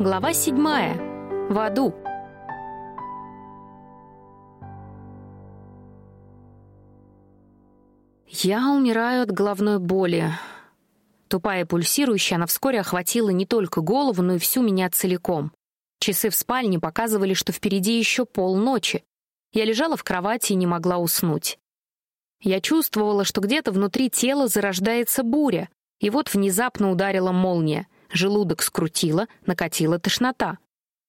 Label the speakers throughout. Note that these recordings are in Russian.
Speaker 1: Глава седьмая. В аду. Я умираю от головной боли. Тупая и пульсирующая, она вскоре охватила не только голову, но и всю меня целиком. Часы в спальне показывали, что впереди еще полночи. Я лежала в кровати и не могла уснуть. Я чувствовала, что где-то внутри тела зарождается буря, и вот внезапно ударила молния. Желудок скрутило, накатила тошнота.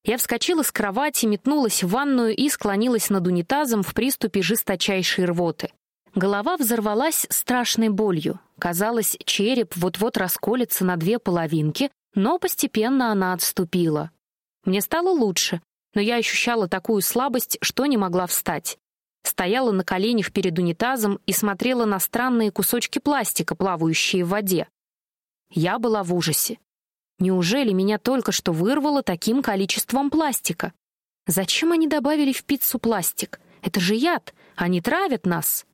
Speaker 1: Я вскочила с кровати, метнулась в ванную и склонилась над унитазом в приступе жесточайшей рвоты. Голова взорвалась страшной болью. Казалось, череп вот-вот расколется на две половинки, но постепенно она отступила. Мне стало лучше, но я ощущала такую слабость, что не могла встать. Стояла на коленях перед унитазом и смотрела на странные кусочки пластика, плавающие в воде. Я была в ужасе. Неужели меня только что вырвало таким количеством пластика? Зачем они добавили в пиццу пластик? Это же яд, они травят нас.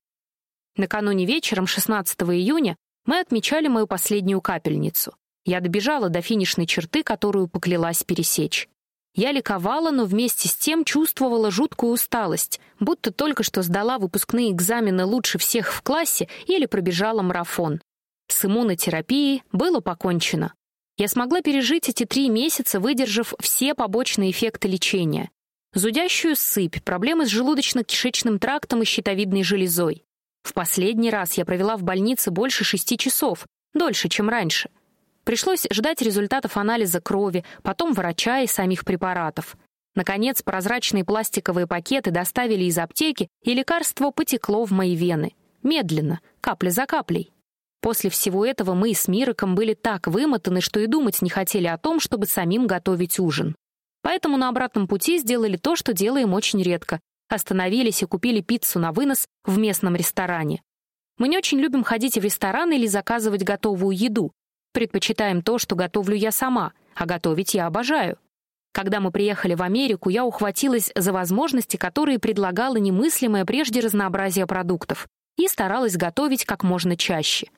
Speaker 1: Накануне вечером, 16 июня, мы отмечали мою последнюю капельницу. Я добежала до финишной черты, которую поклялась пересечь. Я ликовала, но вместе с тем чувствовала жуткую усталость, будто только что сдала выпускные экзамены лучше всех в классе или пробежала марафон. С иммунотерапией было покончено. Я смогла пережить эти три месяца, выдержав все побочные эффекты лечения. Зудящую сыпь, проблемы с желудочно-кишечным трактом и щитовидной железой. В последний раз я провела в больнице больше шести часов, дольше, чем раньше. Пришлось ждать результатов анализа крови, потом врача и самих препаратов. Наконец, прозрачные пластиковые пакеты доставили из аптеки, и лекарство потекло в мои вены. Медленно, капля за каплей. После всего этого мы с Мироком были так вымотаны, что и думать не хотели о том, чтобы самим готовить ужин. Поэтому на обратном пути сделали то, что делаем очень редко. Остановились и купили пиццу на вынос в местном ресторане. Мы не очень любим ходить в ресторан или заказывать готовую еду. Предпочитаем то, что готовлю я сама, а готовить я обожаю. Когда мы приехали в Америку, я ухватилась за возможности, которые предлагало немыслимое прежде разнообразие продуктов, и старалась готовить как можно чаще.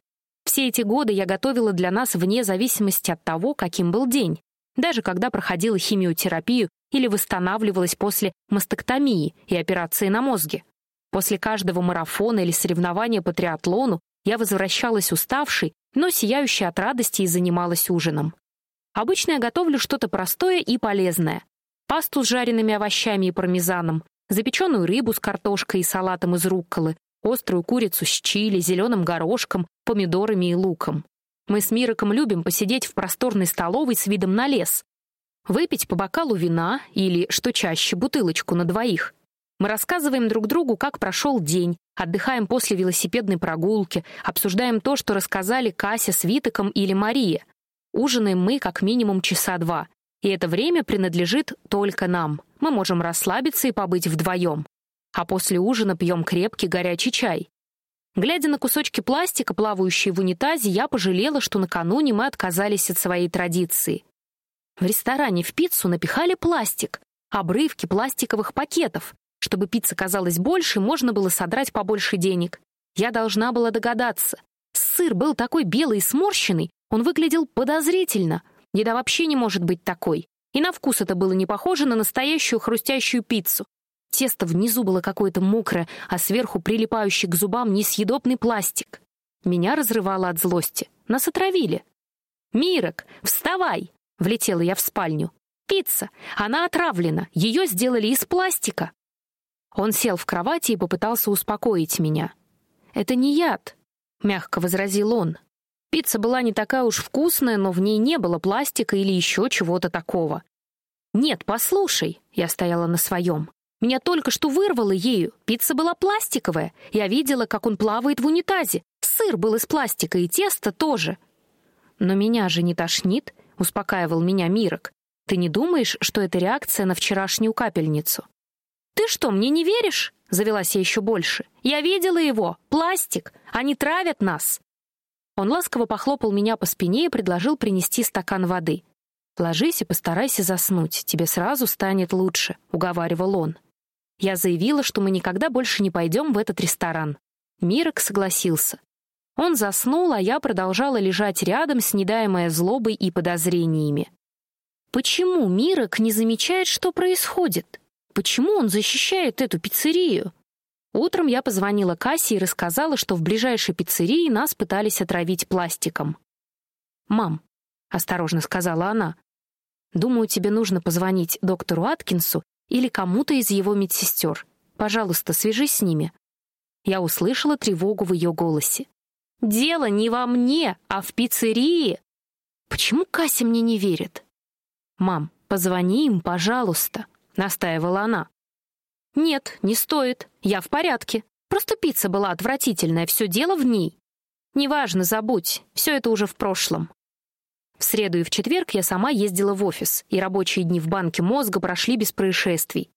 Speaker 1: Все эти годы я готовила для нас вне зависимости от того, каким был день. Даже когда проходила химиотерапию или восстанавливалась после мастектомии и операции на мозге. После каждого марафона или соревнования по триатлону я возвращалась уставшей, но сияющей от радости и занималась ужином. Обычно я готовлю что-то простое и полезное. Пасту с жареными овощами и пармезаном, запеченную рыбу с картошкой и салатом из рукколы, острую курицу с чили, зеленым горошком, помидорами и луком. Мы с Мироком любим посидеть в просторной столовой с видом на лес, выпить по бокалу вина или, что чаще, бутылочку на двоих. Мы рассказываем друг другу, как прошел день, отдыхаем после велосипедной прогулки, обсуждаем то, что рассказали Кася с Витоком или Мария. Ужинаем мы как минимум часа два, и это время принадлежит только нам. Мы можем расслабиться и побыть вдвоем а после ужина пьем крепкий горячий чай. Глядя на кусочки пластика, плавающие в унитазе, я пожалела, что накануне мы отказались от своей традиции. В ресторане в пиццу напихали пластик, обрывки пластиковых пакетов. Чтобы пицца казалась больше, можно было содрать побольше денег. Я должна была догадаться. Сыр был такой белый и сморщенный, он выглядел подозрительно. Еда вообще не может быть такой. И на вкус это было не похоже на настоящую хрустящую пиццу. Тесто внизу было какое-то мокрое, а сверху прилипающий к зубам несъедобный пластик. Меня разрывало от злости. Нас отравили. «Мирок, вставай!» — влетела я в спальню. «Пицца! Она отравлена! Ее сделали из пластика!» Он сел в кровати и попытался успокоить меня. «Это не яд», — мягко возразил он. Пицца была не такая уж вкусная, но в ней не было пластика или еще чего-то такого. «Нет, послушай», — я стояла на своем. Меня только что вырвало ею. Пицца была пластиковая. Я видела, как он плавает в унитазе. Сыр был из пластика, и тесто тоже. Но меня же не тошнит, успокаивал меня Мирок. Ты не думаешь, что это реакция на вчерашнюю капельницу? Ты что, мне не веришь? Завелась я еще больше. Я видела его. Пластик. Они травят нас. Он ласково похлопал меня по спине и предложил принести стакан воды. «Ложись и постарайся заснуть, тебе сразу станет лучше», — уговаривал он. Я заявила, что мы никогда больше не пойдем в этот ресторан. Мирок согласился. Он заснул, а я продолжала лежать рядом, снедаемая злобой и подозрениями. Почему Мирок не замечает, что происходит? Почему он защищает эту пиццерию? Утром я позвонила Кассе и рассказала, что в ближайшей пиццерии нас пытались отравить пластиком. «Мам», — осторожно сказала она, — «думаю, тебе нужно позвонить доктору Аткинсу или кому-то из его медсестер. Пожалуйста, свяжись с ними». Я услышала тревогу в ее голосе. «Дело не во мне, а в пиццерии!» «Почему Кася мне не верит?» «Мам, позвони им, пожалуйста», — настаивала она. «Нет, не стоит. Я в порядке. Просто пицца была отвратительная, все дело в ней. Неважно, забудь, все это уже в прошлом». В среду и в четверг я сама ездила в офис, и рабочие дни в банке мозга прошли без происшествий.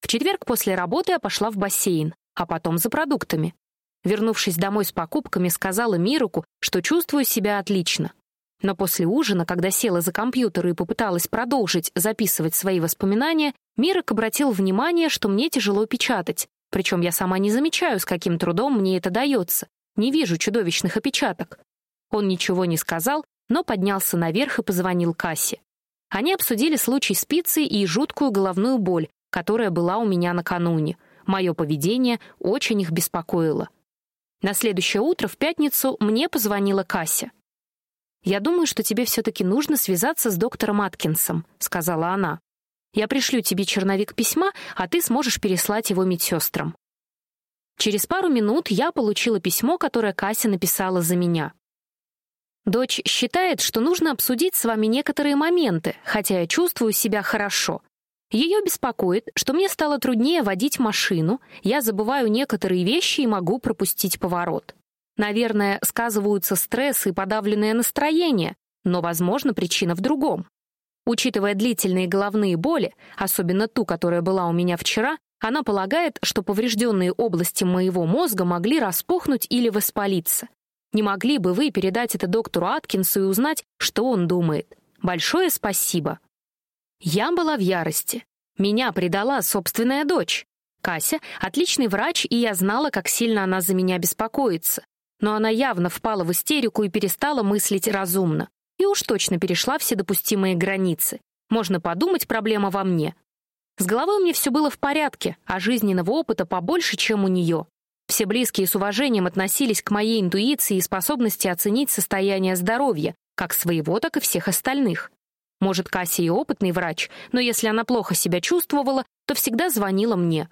Speaker 1: В четверг после работы я пошла в бассейн, а потом за продуктами. Вернувшись домой с покупками, сказала Мируку, что чувствую себя отлично. Но после ужина, когда села за компьютер и попыталась продолжить записывать свои воспоминания, Мирок обратил внимание, что мне тяжело печатать, причем я сама не замечаю, с каким трудом мне это дается, не вижу чудовищных опечаток. Он ничего не сказал, но поднялся наверх и позвонил кассе. Они обсудили случай с пиццей и жуткую головную боль, которая была у меня накануне. Мое поведение очень их беспокоило. На следующее утро, в пятницу, мне позвонила Кася. «Я думаю, что тебе все-таки нужно связаться с доктором Аткинсом», — сказала она. «Я пришлю тебе черновик письма, а ты сможешь переслать его медсестрам». Через пару минут я получила письмо, которое Кася написала за меня. «Дочь считает, что нужно обсудить с вами некоторые моменты, хотя я чувствую себя хорошо. Ее беспокоит, что мне стало труднее водить машину, я забываю некоторые вещи и могу пропустить поворот. Наверное, сказываются стресс и подавленное настроение, но, возможно, причина в другом. Учитывая длительные головные боли, особенно ту, которая была у меня вчера, она полагает, что поврежденные области моего мозга могли распухнуть или воспалиться. Не могли бы вы передать это доктору Аткинсу и узнать, что он думает? Большое спасибо. Я была в ярости. Меня предала собственная дочь. Кася — отличный врач, и я знала, как сильно она за меня беспокоится но она явно впала в истерику и перестала мыслить разумно. И уж точно перешла все допустимые границы. Можно подумать, проблема во мне. С головой меня все было в порядке, а жизненного опыта побольше, чем у нее. Все близкие с уважением относились к моей интуиции и способности оценить состояние здоровья, как своего, так и всех остальных. Может, Касsia и опытный врач, но если она плохо себя чувствовала, то всегда звонила мне.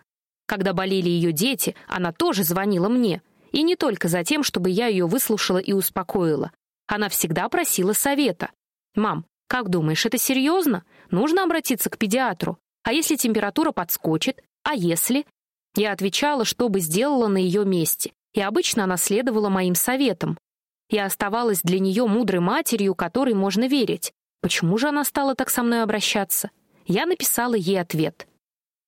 Speaker 1: Когда болели ее дети, она тоже звонила мне — и не только за тем, чтобы я ее выслушала и успокоила. Она всегда просила совета. «Мам, как думаешь, это серьезно? Нужно обратиться к педиатру. А если температура подскочит? А если?» Я отвечала, что бы сделала на ее месте, и обычно она следовала моим советам. Я оставалась для нее мудрой матерью, которой можно верить. Почему же она стала так со мной обращаться? Я написала ей ответ.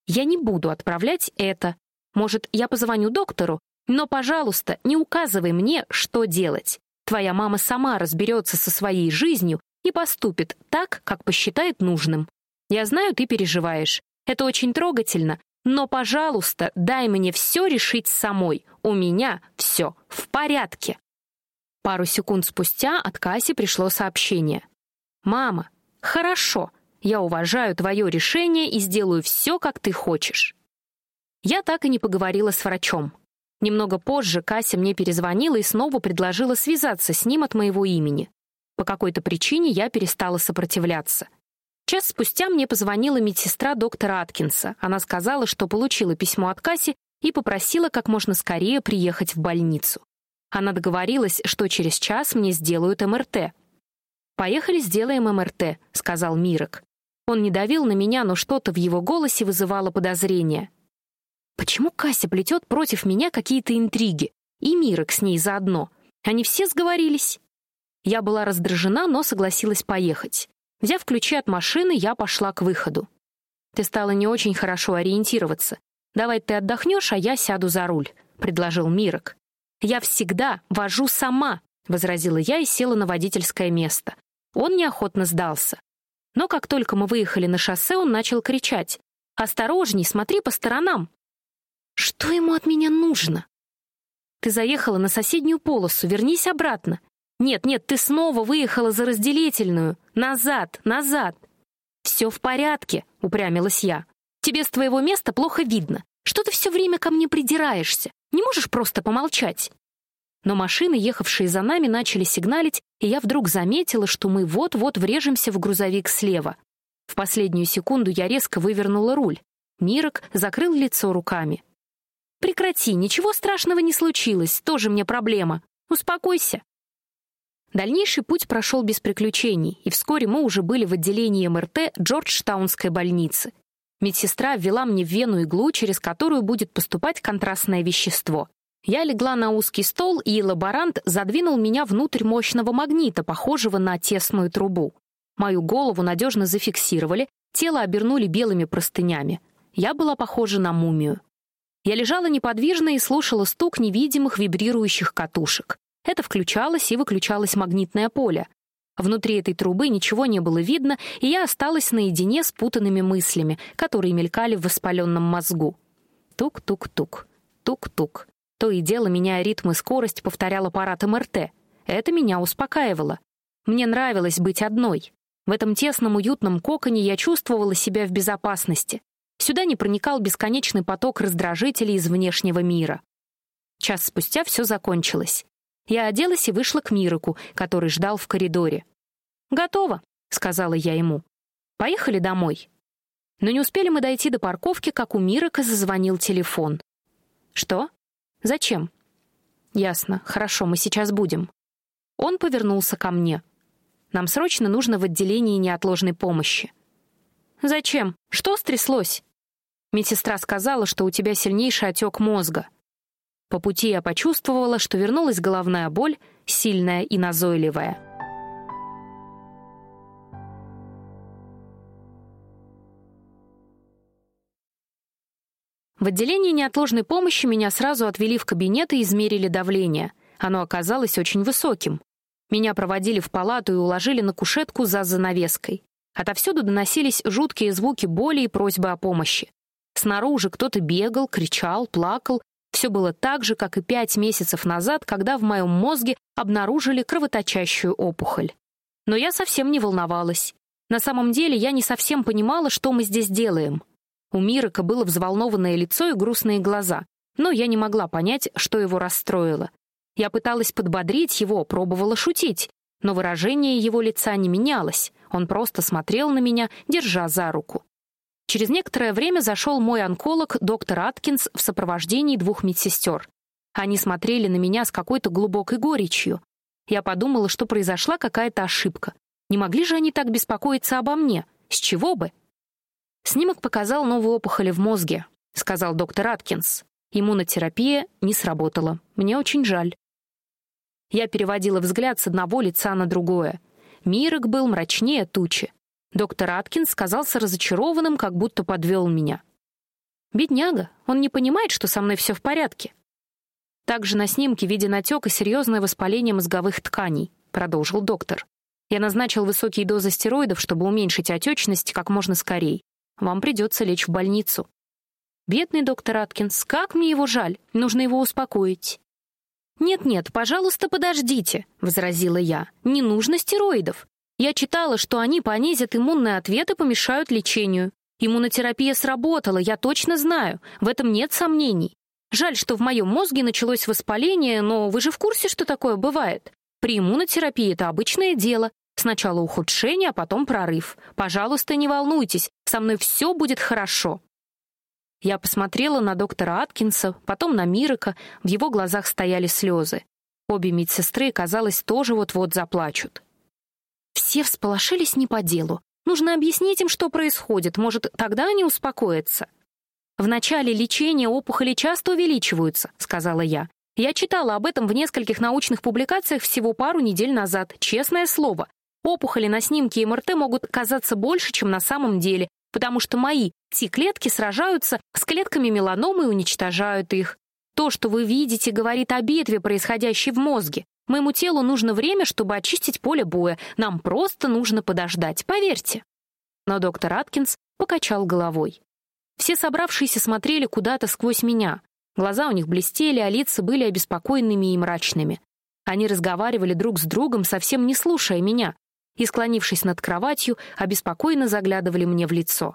Speaker 1: «Я не буду отправлять это. Может, я позвоню доктору, но, пожалуйста, не указывай мне, что делать. Твоя мама сама разберется со своей жизнью и поступит так, как посчитает нужным. Я знаю, ты переживаешь. Это очень трогательно, но, пожалуйста, дай мне все решить самой. У меня все в порядке. Пару секунд спустя от Касси пришло сообщение. «Мама, хорошо, я уважаю твое решение и сделаю все, как ты хочешь». Я так и не поговорила с врачом. Немного позже Кася мне перезвонила и снова предложила связаться с ним от моего имени. По какой-то причине я перестала сопротивляться. Час спустя мне позвонила медсестра доктора Аткинса. Она сказала, что получила письмо от Касси и попросила как можно скорее приехать в больницу. Она договорилась, что через час мне сделают МРТ. «Поехали, сделаем МРТ», — сказал Мирок. Он не давил на меня, но что-то в его голосе вызывало подозрение. Почему Кася плетет против меня какие-то интриги? И Мирок с ней заодно. Они все сговорились. Я была раздражена, но согласилась поехать. Взяв ключи от машины, я пошла к выходу. «Ты стала не очень хорошо ориентироваться. Давай ты отдохнешь, а я сяду за руль», — предложил Мирок. «Я всегда вожу сама», — возразила я и села на водительское место. Он неохотно сдался. Но как только мы выехали на шоссе, он начал кричать. «Осторожней, смотри по сторонам!» Что ему от меня нужно? Ты заехала на соседнюю полосу, вернись обратно. Нет, нет, ты снова выехала за разделительную. Назад, назад. «Все в порядке», — упрямилась я. «Тебе с твоего места плохо видно. Что ты все время ко мне придираешься? Не можешь просто помолчать?» Но машины, ехавшие за нами, начали сигналить, и я вдруг заметила, что мы вот-вот врежемся в грузовик слева. В последнюю секунду я резко вывернула руль. Мирок закрыл лицо руками. «Прекрати, ничего страшного не случилось, тоже мне проблема. Успокойся». Дальнейший путь прошел без приключений, и вскоре мы уже были в отделении МРТ Джорджтаунской больницы. Медсестра ввела мне в вену иглу, через которую будет поступать контрастное вещество. Я легла на узкий стол, и лаборант задвинул меня внутрь мощного магнита, похожего на тесную трубу. Мою голову надежно зафиксировали, тело обернули белыми простынями. Я была похожа на мумию. Я лежала неподвижно и слушала стук невидимых вибрирующих катушек. Это включалось и выключалось магнитное поле. Внутри этой трубы ничего не было видно, и я осталась наедине с путанными мыслями, которые мелькали в воспаленном мозгу. Тук-тук-тук, тук-тук. То и дело, меняя ритм и скорость, повторял аппарат МРТ. Это меня успокаивало. Мне нравилось быть одной. В этом тесном уютном коконе я чувствовала себя в безопасности. Сюда не проникал бесконечный поток раздражителей из внешнего мира. Час спустя все закончилось. Я оделась и вышла к Мироку, который ждал в коридоре. «Готово», — сказала я ему. «Поехали домой». Но не успели мы дойти до парковки, как у Мирока зазвонил телефон. «Что? Зачем?» «Ясно. Хорошо, мы сейчас будем». Он повернулся ко мне. «Нам срочно нужно в отделении неотложной помощи». «Зачем? Что стряслось?» Медсестра сказала, что у тебя сильнейший отек мозга. По пути я почувствовала, что вернулась головная боль, сильная и назойливая. В отделении неотложной помощи меня сразу отвели в кабинет и измерили давление. Оно оказалось очень высоким. Меня проводили в палату и уложили на кушетку за занавеской. Отовсюду доносились жуткие звуки боли и просьбы о помощи. Снаружи кто-то бегал, кричал, плакал, все было так же, как и пять месяцев назад, когда в моем мозге обнаружили кровоточащую опухоль. Но я совсем не волновалась. На самом деле я не совсем понимала, что мы здесь делаем. У Мирока было взволнованное лицо и грустные глаза, но я не могла понять, что его расстроило. Я пыталась подбодрить его, пробовала шутить, но выражение его лица не менялось, он просто смотрел на меня, держа за руку. Через некоторое время зашел мой онколог, доктор Аткинс, в сопровождении двух медсестер. Они смотрели на меня с какой-то глубокой горечью. Я подумала, что произошла какая-то ошибка. Не могли же они так беспокоиться обо мне? С чего бы? Снимок показал новые опухоли в мозге, сказал доктор Аткинс. Иммунотерапия не сработала. Мне очень жаль. Я переводила взгляд с одного лица на другое. Мирок был мрачнее тучи. Доктор Аткинс казался разочарованным, как будто подвел меня. «Бедняга, он не понимает, что со мной все в порядке». «Также на снимке виден отек и серьезное воспаление мозговых тканей», продолжил доктор. «Я назначил высокие дозы стероидов, чтобы уменьшить отечность как можно скорее. Вам придется лечь в больницу». «Бедный доктор Аткинс, как мне его жаль, нужно его успокоить». «Нет-нет, пожалуйста, подождите», — возразила я. «Не нужно стероидов. Я читала, что они понизят иммунный ответ и помешают лечению. Иммунотерапия сработала, я точно знаю, в этом нет сомнений. Жаль, что в моем мозге началось воспаление, но вы же в курсе, что такое бывает. При иммунотерапии это обычное дело. Сначала ухудшение, а потом прорыв. Пожалуйста, не волнуйтесь, со мной все будет хорошо. Я посмотрела на доктора Аткинса, потом на Мирика, в его глазах стояли слезы. Обе медсестры, казалось, тоже вот-вот заплачут. Все всполошились не по делу. Нужно объяснить им, что происходит, может, тогда они успокоятся. «В начале лечения опухоли часто увеличиваются», — сказала я. «Я читала об этом в нескольких научных публикациях всего пару недель назад, честное слово. Опухоли на снимке МРТ могут казаться больше, чем на самом деле, потому что мои T-клетки сражаются с клетками меланомы и уничтожают их. То, что вы видите, говорит о битве, происходящей в мозге. Моему телу нужно время, чтобы очистить поле боя. Нам просто нужно подождать, поверьте». Но доктор Аткинс покачал головой. Все собравшиеся смотрели куда-то сквозь меня. Глаза у них блестели, а лица были обеспокоенными и мрачными. Они разговаривали друг с другом, совсем не слушая меня. и, склонившись над кроватью, обеспокоенно заглядывали мне в лицо.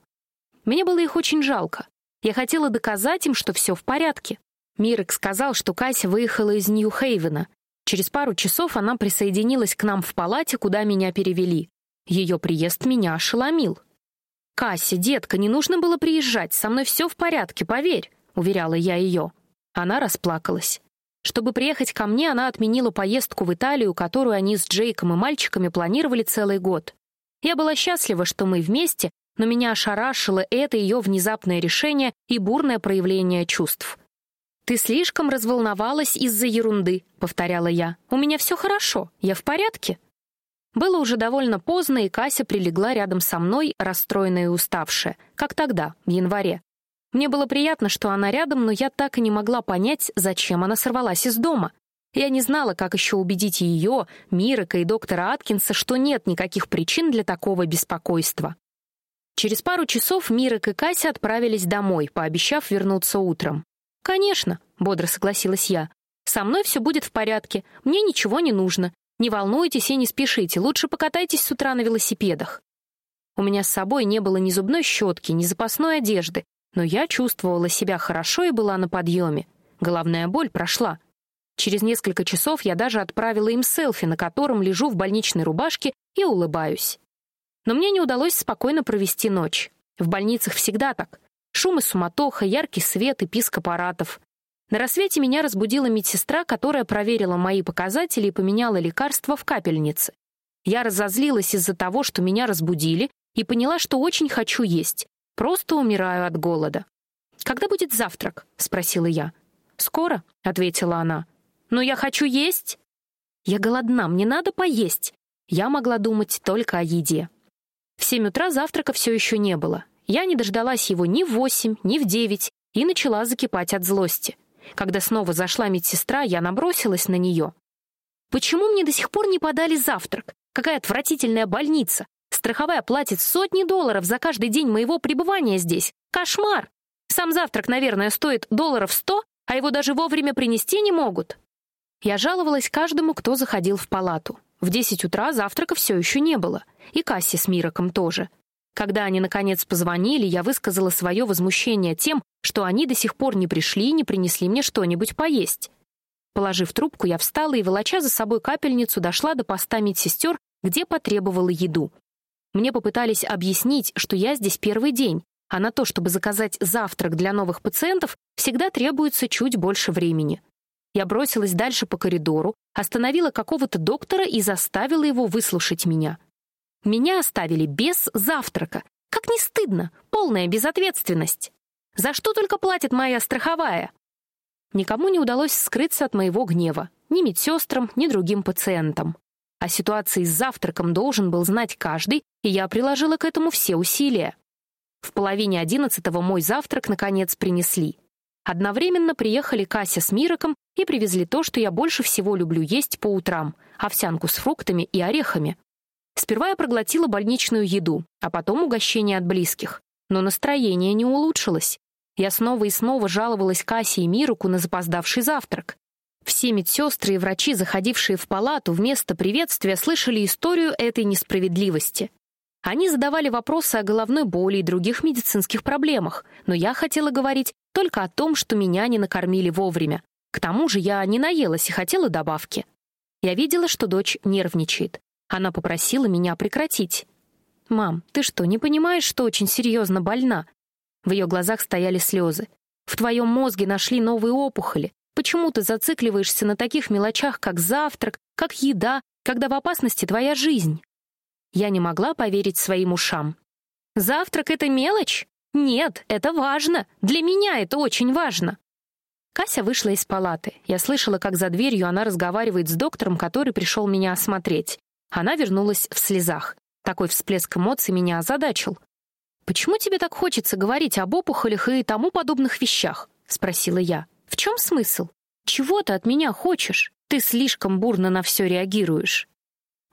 Speaker 1: Мне было их очень жалко. Я хотела доказать им, что все в порядке. Мирек сказал, что Кася выехала из Нью-Хейвена. Через пару часов она присоединилась к нам в палате, куда меня перевели. Ее приезд меня ошеломил. «Кася, детка, не нужно было приезжать, со мной все в порядке, поверь», — уверяла я ее. Она расплакалась. Чтобы приехать ко мне, она отменила поездку в Италию, которую они с Джейком и мальчиками планировали целый год. Я была счастлива, что мы вместе, но меня ошарашило это ее внезапное решение и бурное проявление чувств. «Ты слишком разволновалась из-за ерунды», — повторяла я. «У меня все хорошо, я в порядке». Было уже довольно поздно, и Кася прилегла рядом со мной, расстроенная и уставшая, как тогда, в январе. Мне было приятно, что она рядом, но я так и не могла понять, зачем она сорвалась из дома. Я не знала, как еще убедить ее, Мирека и доктора Аткинса, что нет никаких причин для такого беспокойства. Через пару часов Мирек и Кася отправились домой, пообещав вернуться утром. «Конечно», — бодро согласилась я. «Со мной все будет в порядке, мне ничего не нужно. Не волнуйтесь и не спешите, лучше покатайтесь с утра на велосипедах». У меня с собой не было ни зубной щетки, ни запасной одежды, но я чувствовала себя хорошо и была на подъеме. Головная боль прошла. Через несколько часов я даже отправила им селфи, на котором лежу в больничной рубашке и улыбаюсь. Но мне не удалось спокойно провести ночь. В больницах всегда так. Шум и суматоха, яркий свет и писк аппаратов. На рассвете меня разбудила медсестра, которая проверила мои показатели и поменяла лекарства в капельнице. Я разозлилась из-за того, что меня разбудили, и поняла, что очень хочу есть. Просто умираю от голода. «Когда будет завтрак?» — спросила я. «Скоро», — ответила она. «Но я хочу есть!» «Я голодна, мне надо поесть!» Я могла думать только о еде. В семь утра завтрака все еще не было. Я не дождалась его ни в восемь, ни в девять и начала закипать от злости. Когда снова зашла медсестра, я набросилась на нее. «Почему мне до сих пор не подали завтрак? Какая отвратительная больница! Страховая платит сотни долларов за каждый день моего пребывания здесь. Кошмар! Сам завтрак, наверное, стоит долларов сто, а его даже вовремя принести не могут. Я жаловалась каждому, кто заходил в палату. В десять утра завтрака все еще не было. И Касси с Мироком тоже. Когда они, наконец, позвонили, я высказала свое возмущение тем, что они до сих пор не пришли и не принесли мне что-нибудь поесть. Положив трубку, я встала и, волоча за собой капельницу, дошла до поста медсестер, где потребовала еду. Мне попытались объяснить, что я здесь первый день, а на то, чтобы заказать завтрак для новых пациентов, всегда требуется чуть больше времени. Я бросилась дальше по коридору, остановила какого-то доктора и заставила его выслушать меня. Меня оставили без завтрака. Как не стыдно, полная безответственность. За что только платит моя страховая? Никому не удалось скрыться от моего гнева, ни медсестрам, ни другим пациентам. О ситуации с завтраком должен был знать каждый, и я приложила к этому все усилия. В половине одиннадцатого мой завтрак, наконец, принесли. Одновременно приехали Кася с Мироком и привезли то, что я больше всего люблю есть по утрам — овсянку с фруктами и орехами. Сперва я проглотила больничную еду, а потом угощение от близких. Но настроение не улучшилось. Я снова и снова жаловалась Касе и Мироку на запоздавший завтрак. Все медсестры и врачи, заходившие в палату вместо приветствия, слышали историю этой несправедливости. Они задавали вопросы о головной боли и других медицинских проблемах, но я хотела говорить только о том, что меня не накормили вовремя. К тому же я не наелась и хотела добавки. Я видела, что дочь нервничает. Она попросила меня прекратить. «Мам, ты что, не понимаешь, что очень серьезно больна?» В ее глазах стояли слезы. «В твоем мозге нашли новые опухоли. Почему ты зацикливаешься на таких мелочах, как завтрак, как еда, когда в опасности твоя жизнь? Я не могла поверить своим ушам. Завтрак — это мелочь? Нет, это важно. Для меня это очень важно. Кася вышла из палаты. Я слышала, как за дверью она разговаривает с доктором, который пришел меня осмотреть. Она вернулась в слезах. Такой всплеск эмоций меня озадачил. «Почему тебе так хочется говорить об опухолях и тому подобных вещах?» — спросила я. В чем смысл? Чего ты от меня хочешь? Ты слишком бурно на все реагируешь.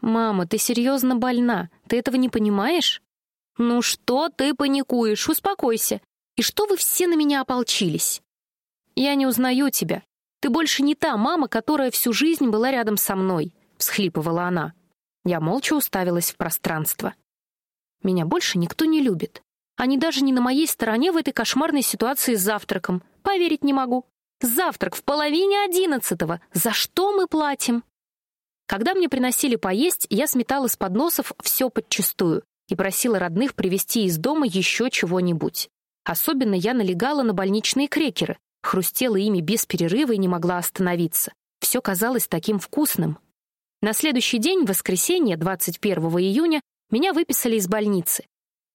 Speaker 1: Мама, ты серьезно больна. Ты этого не понимаешь? Ну что ты паникуешь? Успокойся. И что вы все на меня ополчились? Я не узнаю тебя. Ты больше не та мама, которая всю жизнь была рядом со мной, всхлипывала она. Я молча уставилась в пространство. Меня больше никто не любит. Они даже не на моей стороне в этой кошмарной ситуации с завтраком. Поверить не могу. Завтрак в половине одиннадцатого. За что мы платим? Когда мне приносили поесть, я сметала с подносов все подчистую и просила родных привезти из дома еще чего-нибудь. Особенно я налегала на больничные крекеры, хрустела ими без перерыва и не могла остановиться. Все казалось таким вкусным. На следующий день, воскресенье, 21 июня, меня выписали из больницы.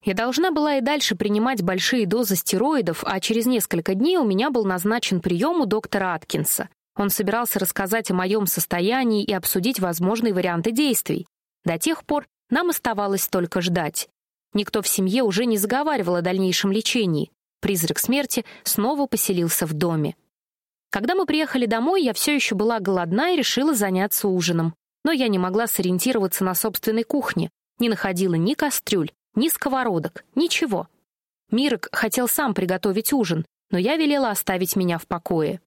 Speaker 1: Я должна была и дальше принимать большие дозы стероидов, а через несколько дней у меня был назначен прием у доктора Аткинса. Он собирался рассказать о моем состоянии и обсудить возможные варианты действий. До тех пор нам оставалось только ждать. Никто в семье уже не заговаривал о дальнейшем лечении. Призрак смерти снова поселился в доме. Когда мы приехали домой, я все еще была голодна и решила заняться ужином. Но я не могла сориентироваться на собственной кухне, не находила ни кастрюль, ни сковородок, ничего. Мирок хотел сам приготовить ужин, но я велела оставить меня в покое.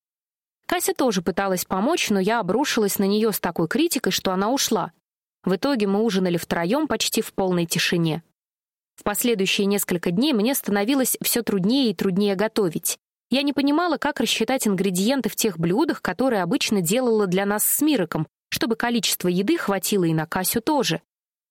Speaker 1: Кася тоже пыталась помочь, но я обрушилась на нее с такой критикой, что она ушла. В итоге мы ужинали втроем почти в полной тишине. В последующие несколько дней мне становилось все труднее и труднее готовить. Я не понимала, как рассчитать ингредиенты в тех блюдах, которые обычно делала для нас с Мироком, чтобы количество еды хватило и на Касю тоже.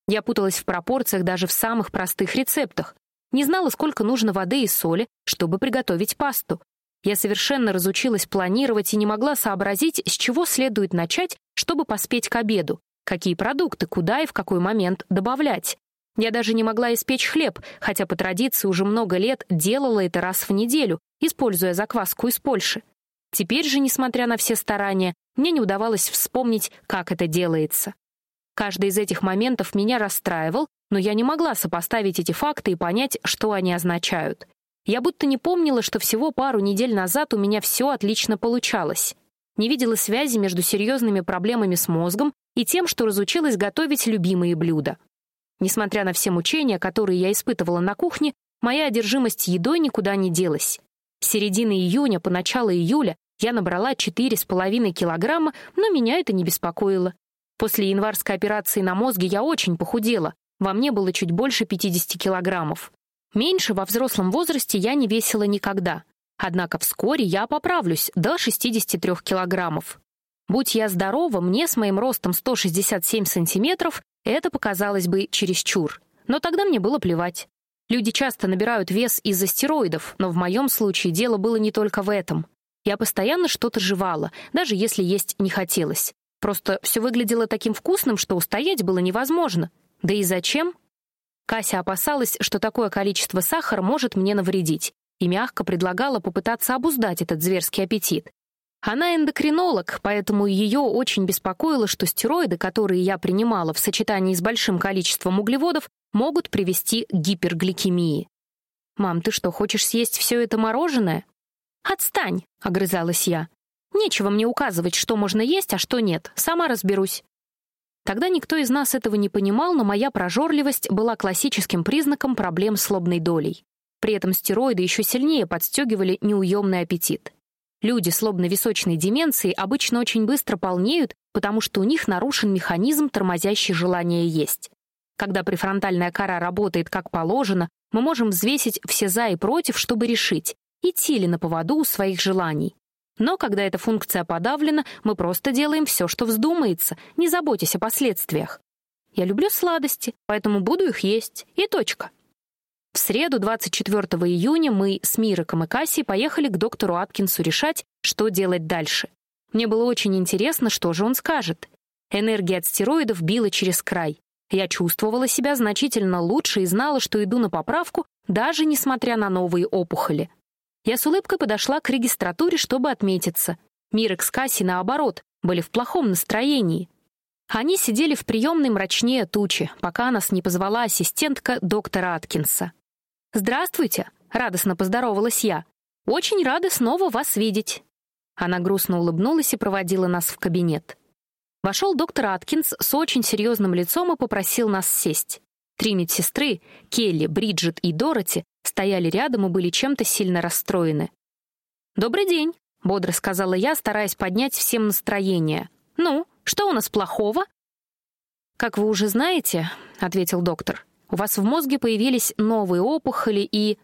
Speaker 1: Я путалась в пропорциях даже в самых простых рецептах. Не знала, сколько нужно воды и соли, чтобы приготовить пасту. Я совершенно разучилась планировать и не могла сообразить, с чего следует начать, чтобы поспеть к обеду, какие продукты, куда и в какой момент добавлять. Я даже не могла испечь хлеб, хотя по традиции уже много лет делала это раз в неделю, используя закваску из Польши. Теперь же, несмотря на все старания, мне не удавалось вспомнить, как это делается. Каждый из этих моментов меня расстраивал, но я не могла сопоставить эти факты и понять, что они означают. Я будто не помнила, что всего пару недель назад у меня все отлично получалось. Не видела связи между серьезными проблемами с мозгом и тем, что разучилась готовить любимые блюда. Несмотря на все мучения, которые я испытывала на кухне, моя одержимость едой никуда не делась. С середины июня по начало июля я набрала 4,5 килограмма, но меня это не беспокоило. После январской операции на мозге я очень похудела. Во мне было чуть больше 50 килограммов. Меньше во взрослом возрасте я не весила никогда. Однако вскоре я поправлюсь до 63 килограммов. Будь я здорова, мне с моим ростом 167 сантиметров это показалось бы чересчур. Но тогда мне было плевать. Люди часто набирают вес из-за стероидов, но в моем случае дело было не только в этом. Я постоянно что-то жевала, даже если есть не хотелось. Просто все выглядело таким вкусным, что устоять было невозможно. Да и зачем? Кася опасалась, что такое количество сахара может мне навредить, и мягко предлагала попытаться обуздать этот зверский аппетит. Она эндокринолог, поэтому ее очень беспокоило, что стероиды, которые я принимала в сочетании с большим количеством углеводов, могут привести к гипергликемии. «Мам, ты что, хочешь съесть все это мороженое?» «Отстань!» — огрызалась я. Нечего мне указывать, что можно есть, а что нет. Сама разберусь. Тогда никто из нас этого не понимал, но моя прожорливость была классическим признаком проблем с лобной долей. При этом стероиды еще сильнее подстегивали неуемный аппетит. Люди с лобно-височной деменцией обычно очень быстро полнеют, потому что у них нарушен механизм, тормозящий желание есть. Когда префронтальная кора работает как положено, мы можем взвесить все «за» и «против», чтобы решить, идти ли на поводу у своих желаний. Но когда эта функция подавлена, мы просто делаем все, что вздумается, не заботясь о последствиях. Я люблю сладости, поэтому буду их есть. И точка. В среду, 24 июня, мы с Мироком и Кассией поехали к доктору Аткинсу решать, что делать дальше. Мне было очень интересно, что же он скажет. Энергия от стероидов била через край. Я чувствовала себя значительно лучше и знала, что иду на поправку, даже несмотря на новые опухоли. Я с улыбкой подошла к регистратуре, чтобы отметиться. Мирек с Касси, наоборот, были в плохом настроении. Они сидели в приемной мрачнее тучи, пока нас не позвала ассистентка доктора Аткинса. «Здравствуйте!» — радостно поздоровалась я. «Очень рада снова вас видеть!» Она грустно улыбнулась и проводила нас в кабинет. Вошел доктор Аткинс с очень серьезным лицом и попросил нас сесть. Три медсестры, Келли, Бриджит и Дороти, стояли рядом и были чем-то сильно расстроены. «Добрый день», — бодро сказала я, стараясь поднять всем настроение. «Ну, что у нас плохого?» «Как вы уже знаете», — ответил доктор, «у вас в мозге появились новые опухоли и...»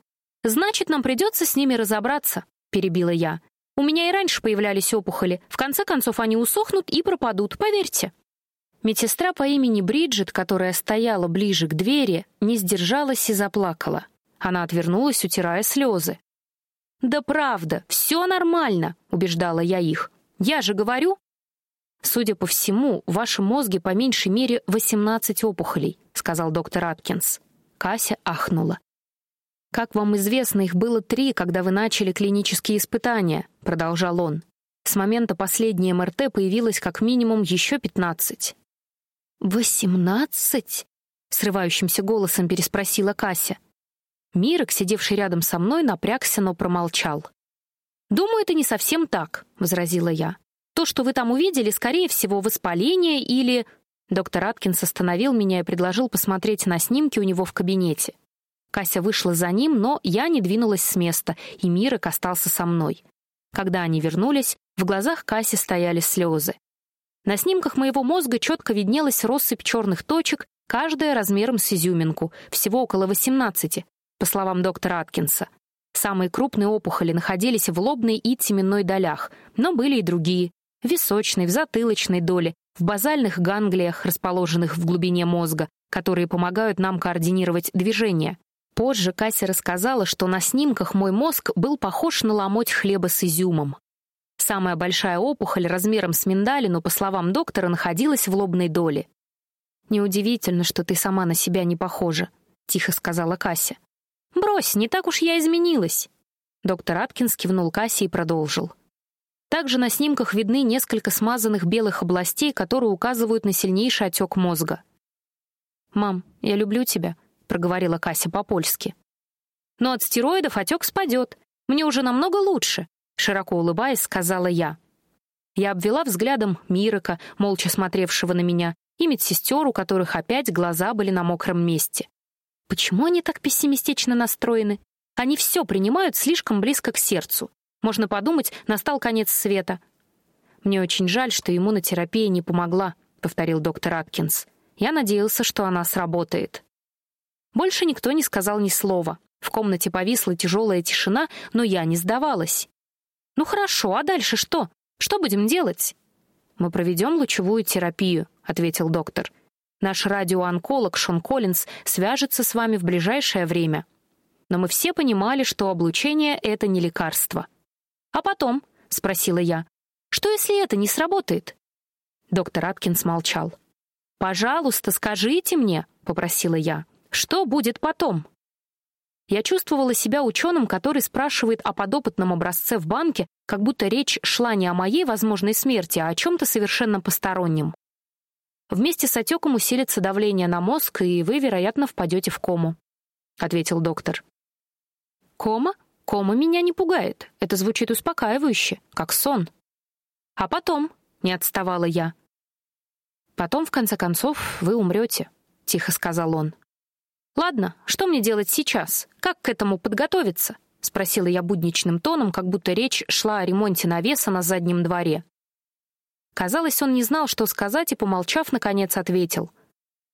Speaker 1: «Значит, нам придется с ними разобраться», — перебила я. «У меня и раньше появлялись опухоли. В конце концов, они усохнут и пропадут, поверьте». Медсестра по имени Бриджит, которая стояла ближе к двери, не сдержалась и заплакала. Она отвернулась, утирая слезы. «Да правда, все нормально», — убеждала я их. «Я же говорю». «Судя по всему, в вашем мозге по меньшей мере 18 опухолей», — сказал доктор Аткинс. Кася ахнула. «Как вам известно, их было три, когда вы начали клинические испытания», — продолжал он. «С момента последней МРТ появилось как минимум еще 15. «Восемнадцать?» — срывающимся голосом переспросила Кася. Мирок, сидевший рядом со мной, напрягся, но промолчал. «Думаю, это не совсем так», — возразила я. «То, что вы там увидели, скорее всего, воспаление или...» Доктор Аткинс остановил меня и предложил посмотреть на снимки у него в кабинете. Кася вышла за ним, но я не двинулась с места, и Мирок остался со мной. Когда они вернулись, в глазах Каси стояли слезы. На снимках моего мозга четко виднелась россыпь черных точек, каждая размером с изюминку, всего около 18, по словам доктора Аткинса. Самые крупные опухоли находились в лобной и теменной долях, но были и другие — в височной, в затылочной доле, в базальных ганглиях, расположенных в глубине мозга, которые помогают нам координировать движение. Позже Кася рассказала, что на снимках мой мозг был похож на ломоть хлеба с изюмом. Самая большая опухоль размером с миндалину, по словам доктора, находилась в лобной доле. «Неудивительно, что ты сама на себя не похожа», — тихо сказала Кася. «Брось, не так уж я изменилась». Доктор Аткинс кивнул Кассе и продолжил. Также на снимках видны несколько смазанных белых областей, которые указывают на сильнейший отек мозга. «Мам, я люблю тебя», — проговорила Кася по-польски. «Но от стероидов отек спадет. Мне уже намного лучше широко улыбаясь, сказала я. Я обвела взглядом Мирока, молча смотревшего на меня, и медсестер, у которых опять глаза были на мокром месте. Почему они так пессимистично настроены? Они все принимают слишком близко к сердцу. Можно подумать, настал конец света. «Мне очень жаль, что иммунотерапия не помогла», — повторил доктор Аткинс. «Я надеялся, что она сработает». Больше никто не сказал ни слова. В комнате повисла тяжелая тишина, но я не сдавалась. «Ну хорошо, а дальше что? Что будем делать?» «Мы проведем лучевую терапию», — ответил доктор. «Наш радиоонколог Шон Коллинз свяжется с вами в ближайшее время». Но мы все понимали, что облучение — это не лекарство. «А потом?» — спросила я. «Что, если это не сработает?» Доктор Аткинс молчал. «Пожалуйста, скажите мне», — попросила я, — «что будет потом?» Я чувствовала себя ученым, который спрашивает о подопытном образце в банке, как будто речь шла не о моей возможной смерти, а о чем-то совершенно постороннем. Вместе с отеком усилится давление на мозг, и вы, вероятно, впадете в кому», — ответил доктор. «Кома? Кома меня не пугает. Это звучит успокаивающе, как сон». «А потом?» — не отставала я. «Потом, в конце концов, вы умрете», — тихо сказал он. «Ладно, что мне делать сейчас? Как к этому подготовиться?» — спросила я будничным тоном, как будто речь шла о ремонте навеса на заднем дворе. Казалось, он не знал, что сказать, и, помолчав, наконец ответил.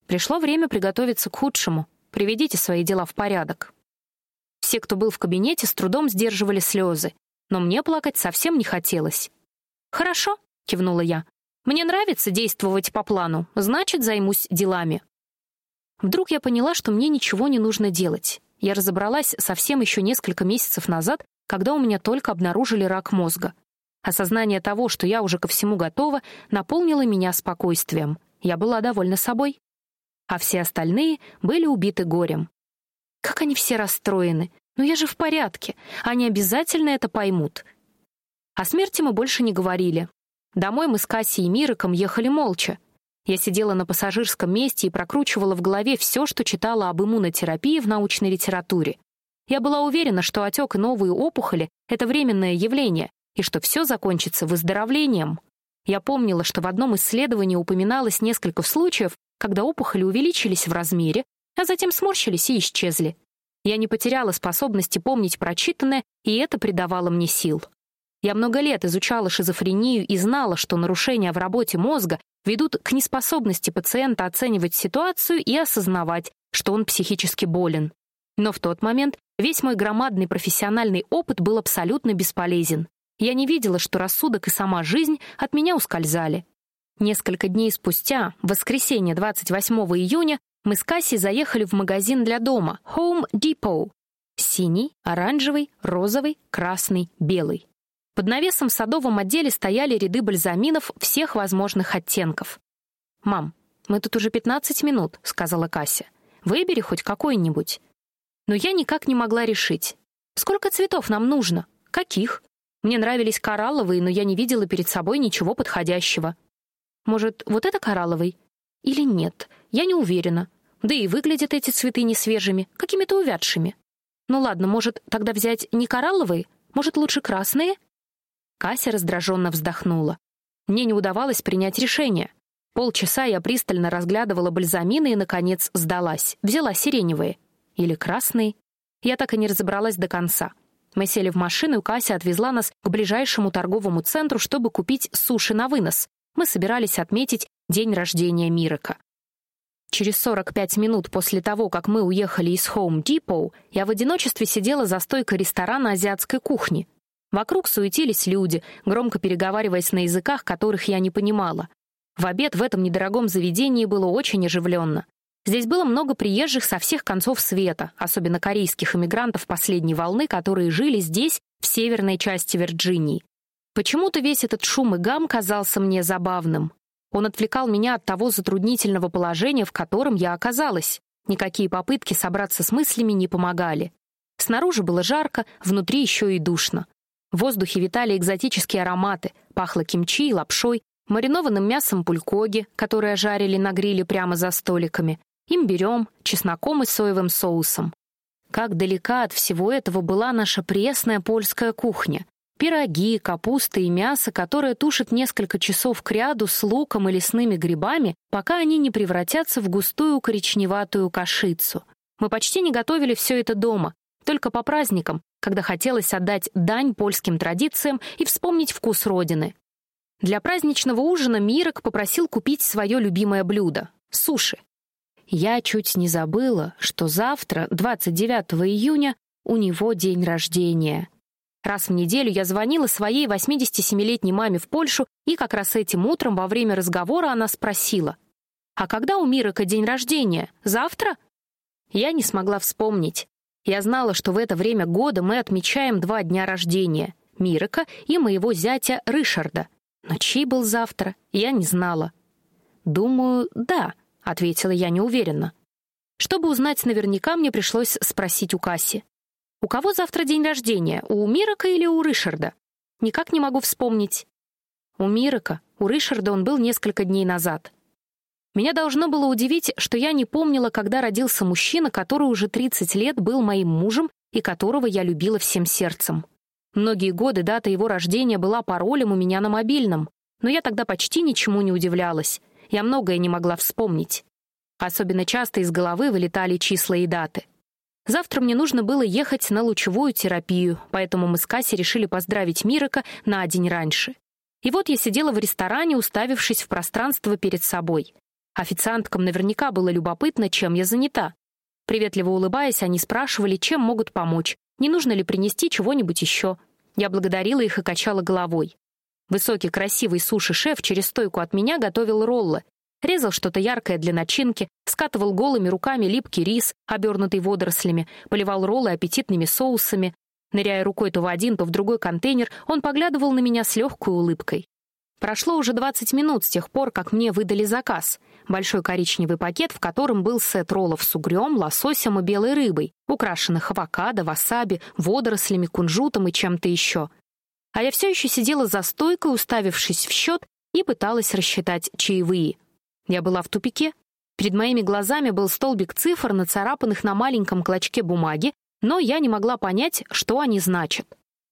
Speaker 1: «Пришло время приготовиться к худшему. Приведите свои дела в порядок». Все, кто был в кабинете, с трудом сдерживали слезы, но мне плакать совсем не хотелось. «Хорошо», — кивнула я. «Мне нравится действовать по плану, значит, займусь делами». Вдруг я поняла, что мне ничего не нужно делать. Я разобралась совсем еще несколько месяцев назад, когда у меня только обнаружили рак мозга. Осознание того, что я уже ко всему готова, наполнило меня спокойствием. Я была довольна собой. А все остальные были убиты горем. Как они все расстроены. Но я же в порядке. Они обязательно это поймут. О смерти мы больше не говорили. Домой мы с Кассией и Мироком ехали молча. Я сидела на пассажирском месте и прокручивала в голове все, что читала об иммунотерапии в научной литературе. Я была уверена, что отек и новые опухоли — это временное явление, и что все закончится выздоровлением. Я помнила, что в одном исследовании упоминалось несколько случаев, когда опухоли увеличились в размере, а затем сморщились и исчезли. Я не потеряла способности помнить прочитанное, и это придавало мне сил. Я много лет изучала шизофрению и знала, что нарушения в работе мозга ведут к неспособности пациента оценивать ситуацию и осознавать, что он психически болен. Но в тот момент весь мой громадный профессиональный опыт был абсолютно бесполезен. Я не видела, что рассудок и сама жизнь от меня ускользали. Несколько дней спустя, в воскресенье 28 июня, мы с Касси заехали в магазин для дома Home Depot. Синий, оранжевый, розовый, красный, белый. Под навесом в садовом отделе стояли ряды бальзаминов всех возможных оттенков. «Мам, мы тут уже 15 минут», — сказала Кася. «Выбери хоть какой-нибудь». Но я никак не могла решить. Сколько цветов нам нужно? Каких? Мне нравились коралловые, но я не видела перед собой ничего подходящего. Может, вот это коралловый? Или нет? Я не уверена. Да и выглядят эти цветы не свежими, какими-то увядшими. Ну ладно, может, тогда взять не коралловые? Может, лучше красные? Кася раздраженно вздохнула. Мне не удавалось принять решение. Полчаса я пристально разглядывала бальзамины и, наконец, сдалась. Взяла сиреневые. Или красные. Я так и не разобралась до конца. Мы сели в машину, и Кася отвезла нас к ближайшему торговому центру, чтобы купить суши на вынос. Мы собирались отметить день рождения Мирока. Через 45 минут после того, как мы уехали из Home Depot, я в одиночестве сидела за стойкой ресторана азиатской кухни. Вокруг суетились люди, громко переговариваясь на языках, которых я не понимала. В обед в этом недорогом заведении было очень оживленно. Здесь было много приезжих со всех концов света, особенно корейских иммигрантов последней волны, которые жили здесь, в северной части Вирджинии. Почему-то весь этот шум и гам казался мне забавным. Он отвлекал меня от того затруднительного положения, в котором я оказалась. Никакие попытки собраться с мыслями не помогали. Снаружи было жарко, внутри еще и душно. В воздухе витали экзотические ароматы, пахло кимчи и лапшой, маринованным мясом пулькоги, которое жарили на гриле прямо за столиками, имбирем, чесноком и соевым соусом. Как далека от всего этого была наша пресная польская кухня. Пироги, капуста и мясо, которое тушит несколько часов кряду с луком и лесными грибами, пока они не превратятся в густую коричневатую кашицу. Мы почти не готовили все это дома, только по праздникам, когда хотелось отдать дань польским традициям и вспомнить вкус родины. Для праздничного ужина Мирок попросил купить свое любимое блюдо — суши. Я чуть не забыла, что завтра, 29 июня, у него день рождения. Раз в неделю я звонила своей 87-летней маме в Польшу, и как раз этим утром во время разговора она спросила, «А когда у Мирока день рождения? Завтра?» Я не смогла вспомнить. Я знала, что в это время года мы отмечаем два дня рождения — Мирока и моего зятя Ришарда. Но чей был завтра, я не знала. «Думаю, да», — ответила я неуверенно. Чтобы узнать наверняка, мне пришлось спросить у Касси. «У кого завтра день рождения? У Мирака или у Ришарда?» «Никак не могу вспомнить». «У Мирака. У Ришарда он был несколько дней назад». Меня должно было удивить, что я не помнила, когда родился мужчина, который уже 30 лет был моим мужем и которого я любила всем сердцем. Многие годы дата его рождения была паролем у меня на мобильном, но я тогда почти ничему не удивлялась я многое не могла вспомнить. Особенно часто из головы вылетали числа и даты. Завтра мне нужно было ехать на лучевую терапию, поэтому мы с Касей решили поздравить Мирока на день раньше. И вот я сидела в ресторане, уставившись в пространство перед собой. Официанткам наверняка было любопытно, чем я занята. Приветливо улыбаясь, они спрашивали, чем могут помочь, не нужно ли принести чего-нибудь еще. Я благодарила их и качала головой. Высокий, красивый суши-шеф через стойку от меня готовил роллы. Резал что-то яркое для начинки, скатывал голыми руками липкий рис, обернутый водорослями, поливал роллы аппетитными соусами. Ныряя рукой то в один, то в другой контейнер, он поглядывал на меня с легкой улыбкой. Прошло уже 20 минут с тех пор, как мне выдали заказ. Большой коричневый пакет, в котором был сет роллов с угрем, лососем и белой рыбой, украшенных авокадо, васаби, водорослями, кунжутом и чем-то еще. А я все еще сидела за стойкой, уставившись в счет, и пыталась рассчитать чаевые. Я была в тупике. Перед моими глазами был столбик цифр, нацарапанных на маленьком клочке бумаги, но я не могла понять, что они значат.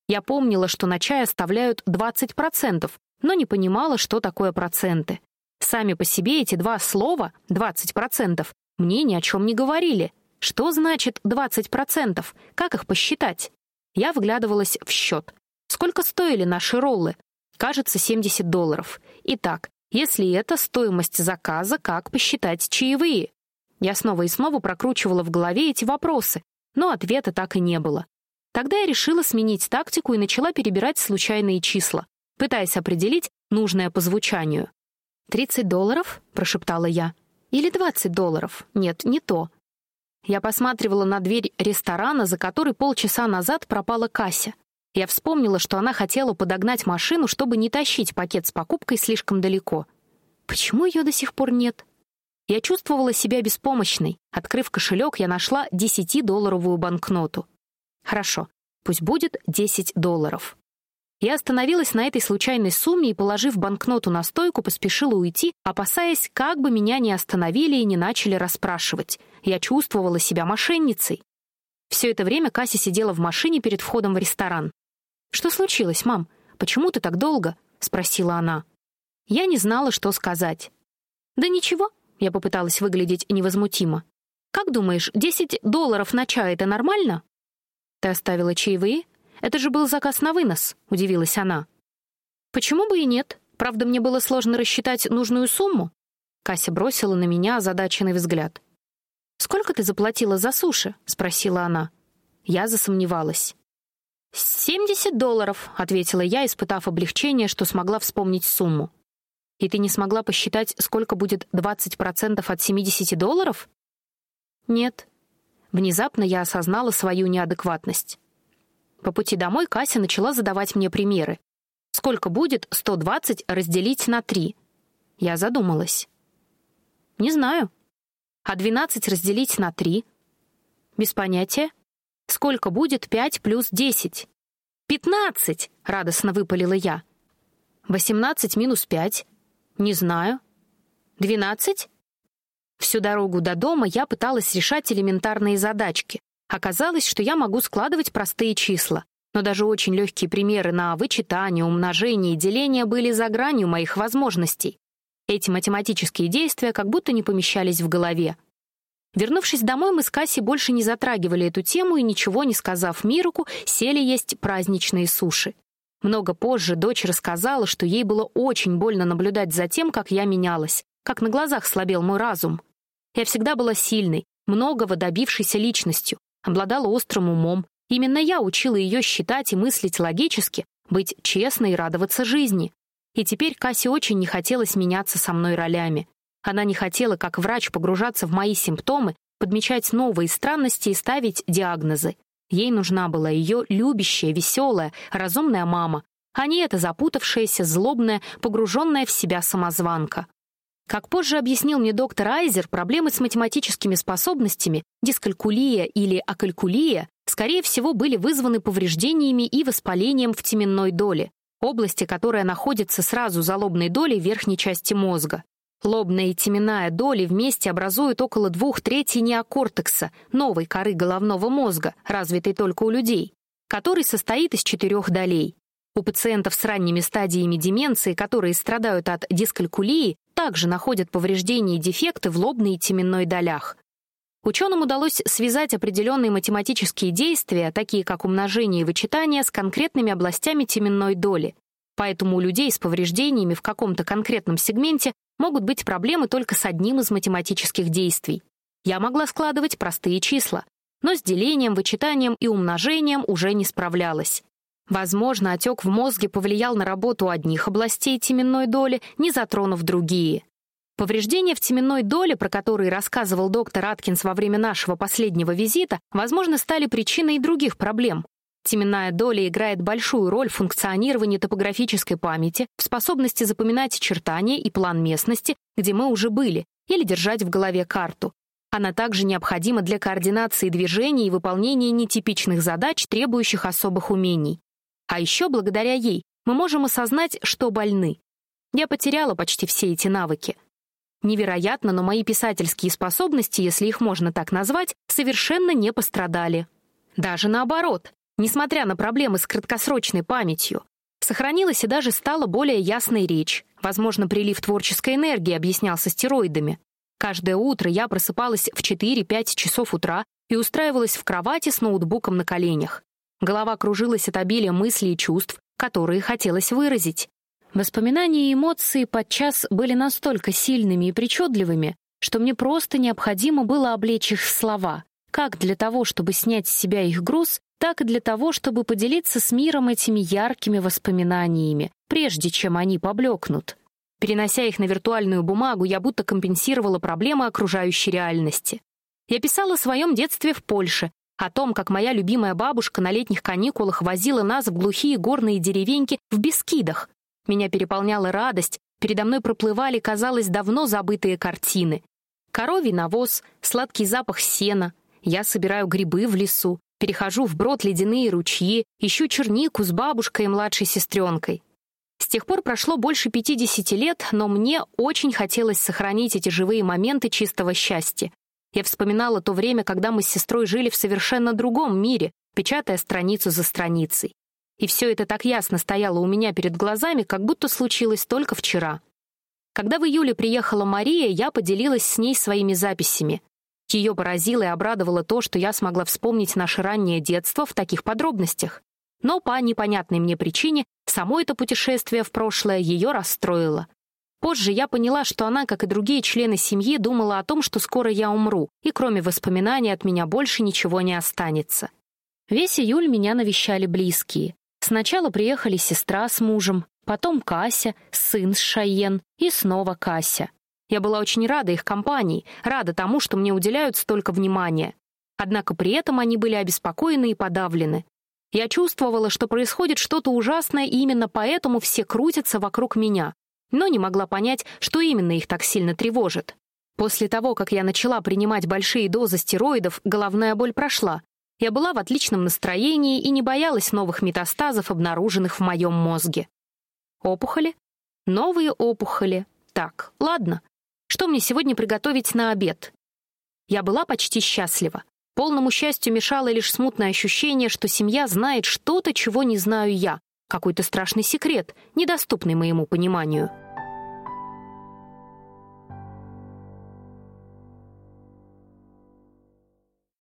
Speaker 1: Я помнила, что на чай оставляют 20%, но не понимала, что такое проценты. Сами по себе эти два слова, 20%, мне ни о чем не говорили. Что значит 20%? Как их посчитать? Я вглядывалась в счет. Сколько стоили наши роллы? Кажется, 70 долларов. Итак, Если это стоимость заказа, как посчитать чаевые? Я снова и снова прокручивала в голове эти вопросы, но ответа так и не было. Тогда я решила сменить тактику и начала перебирать случайные числа, пытаясь определить нужное по звучанию. «Тридцать долларов?» — прошептала я. «Или двадцать долларов? Нет, не то». Я посматривала на дверь ресторана, за которой полчаса назад пропала Кася. Я вспомнила, что она хотела подогнать машину, чтобы не тащить пакет с покупкой слишком далеко. Почему ее до сих пор нет? Я чувствовала себя беспомощной. Открыв кошелек, я нашла 10-долларовую банкноту. Хорошо, пусть будет 10 долларов. Я остановилась на этой случайной сумме и, положив банкноту на стойку, поспешила уйти, опасаясь, как бы меня не остановили и не начали расспрашивать. Я чувствовала себя мошенницей. Все это время Кася сидела в машине перед входом в ресторан. «Что случилось, мам? Почему ты так долго?» — спросила она. Я не знала, что сказать. «Да ничего», я попыталась выглядеть невозмутимо. «Как думаешь, 10 долларов на чай — это нормально?» «Ты оставила чаевые? Это же был заказ на вынос», — удивилась она. «Почему бы и нет? Правда, мне было сложно рассчитать нужную сумму». Кася бросила на меня озадаченный взгляд. «Сколько ты заплатила за суши?» — спросила она. Я засомневалась. «Семьдесят долларов», — ответила я, испытав облегчение, что смогла вспомнить сумму. И ты не смогла посчитать, сколько будет 20% от 70 долларов? Нет. Внезапно я осознала свою неадекватность. По пути домой Кася начала задавать мне примеры. Сколько будет 120 разделить на 3? Я задумалась. Не знаю. А 12 разделить на 3? Без понятия. Сколько будет 5 плюс 10? 15! Радостно выпалила я. 18 минус 5 «Не знаю». «Двенадцать?» Всю дорогу до дома я пыталась решать элементарные задачки. Оказалось, что я могу складывать простые числа, но даже очень легкие примеры на вычитание, умножение и деление были за гранью моих возможностей. Эти математические действия как будто не помещались в голове. Вернувшись домой, мы с Касси больше не затрагивали эту тему и, ничего не сказав Мируку, сели есть праздничные суши. Много позже дочь рассказала, что ей было очень больно наблюдать за тем, как я менялась, как на глазах слабел мой разум. Я всегда была сильной, многого добившейся личностью, обладала острым умом. Именно я учила ее считать и мыслить логически, быть честной и радоваться жизни. И теперь Кассе очень не хотелось меняться со мной ролями. Она не хотела, как врач, погружаться в мои симптомы, подмечать новые странности и ставить диагнозы. Ей нужна была ее любящая, веселая, разумная мама, а не эта запутавшаяся, злобная, погруженная в себя самозванка. Как позже объяснил мне доктор Айзер, проблемы с математическими способностями, дискалькулия или акалькулия, скорее всего, были вызваны повреждениями и воспалением в теменной доле, области, которая находится сразу за лобной долей верхней части мозга. Лобная и теменная доли вместе образуют около двух третей неокортекса, новой коры головного мозга, развитой только у людей, который состоит из четырех долей. У пациентов с ранними стадиями деменции, которые страдают от дискалькулии, также находят повреждения и дефекты в лобной и теменной долях. Ученым удалось связать определенные математические действия, такие как умножение и вычитание, с конкретными областями теменной доли. Поэтому у людей с повреждениями в каком-то конкретном сегменте могут быть проблемы только с одним из математических действий. Я могла складывать простые числа, но с делением, вычитанием и умножением уже не справлялась. Возможно, отек в мозге повлиял на работу одних областей теменной доли, не затронув другие. Повреждения в теменной доле, про которые рассказывал доктор Аткинс во время нашего последнего визита, возможно, стали причиной и других проблем, Теменная доля играет большую роль в функционировании топографической памяти, в способности запоминать очертания и план местности, где мы уже были, или держать в голове карту. Она также необходима для координации движений и выполнения нетипичных задач, требующих особых умений. А еще благодаря ей мы можем осознать, что больны. Я потеряла почти все эти навыки. Невероятно, но мои писательские способности, если их можно так назвать, совершенно не пострадали. Даже наоборот, Несмотря на проблемы с краткосрочной памятью, сохранилась и даже стала более ясной речь. Возможно, прилив творческой энергии объяснялся стероидами. Каждое утро я просыпалась в 4-5 часов утра и устраивалась в кровати с ноутбуком на коленях. Голова кружилась от обилия мыслей и чувств, которые хотелось выразить. Воспоминания и эмоции подчас были настолько сильными и причудливыми, что мне просто необходимо было облечь их в слова, как для того, чтобы снять с себя их груз, так и для того, чтобы поделиться с миром этими яркими воспоминаниями, прежде чем они поблекнут. Перенося их на виртуальную бумагу, я будто компенсировала проблемы окружающей реальности. Я писала о своем детстве в Польше, о том, как моя любимая бабушка на летних каникулах возила нас в глухие горные деревеньки в Бескидах, меня переполняла радость, передо мной проплывали, казалось, давно забытые картины. Коровий навоз, сладкий запах сена. Я собираю грибы в лесу, перехожу вброд ледяные ручьи, ищу чернику с бабушкой и младшей сестренкой. С тех пор прошло больше 50 лет, но мне очень хотелось сохранить эти живые моменты чистого счастья. Я вспоминала то время, когда мы с сестрой жили в совершенно другом мире, печатая страницу за страницей. И все это так ясно стояло у меня перед глазами, как будто случилось только вчера. Когда в июле приехала Мария, я поделилась с ней своими записями. Ее поразило и обрадовало то, что я смогла вспомнить наше раннее детство в таких подробностях. Но по непонятной мне причине само это путешествие в прошлое ее расстроило. Позже я поняла, что она, как и другие члены семьи, думала о том, что скоро я умру, и кроме воспоминаний от меня больше ничего не останется. Весь июль меня навещали близкие. Сначала приехали сестра с мужем, потом Кася, сын с Шайен и снова Кася. Я была очень рада их компании, рада тому, что мне уделяют столько внимания. Однако при этом они были обеспокоены и подавлены. Я чувствовала, что происходит что-то ужасное, и именно поэтому все крутятся вокруг меня, но не могла понять, что именно их так сильно тревожит. После того, как я начала принимать большие дозы стероидов, головная боль прошла, я была в отличном настроении и не боялась новых метастазов, обнаруженных в моем мозге. Опухоли? Новые опухоли. Так, ладно. Что мне сегодня приготовить на обед? Я была почти счастлива. Полному счастью мешало лишь смутное ощущение, что семья знает что-то, чего не знаю я, какой-то страшный секрет, недоступный моему пониманию.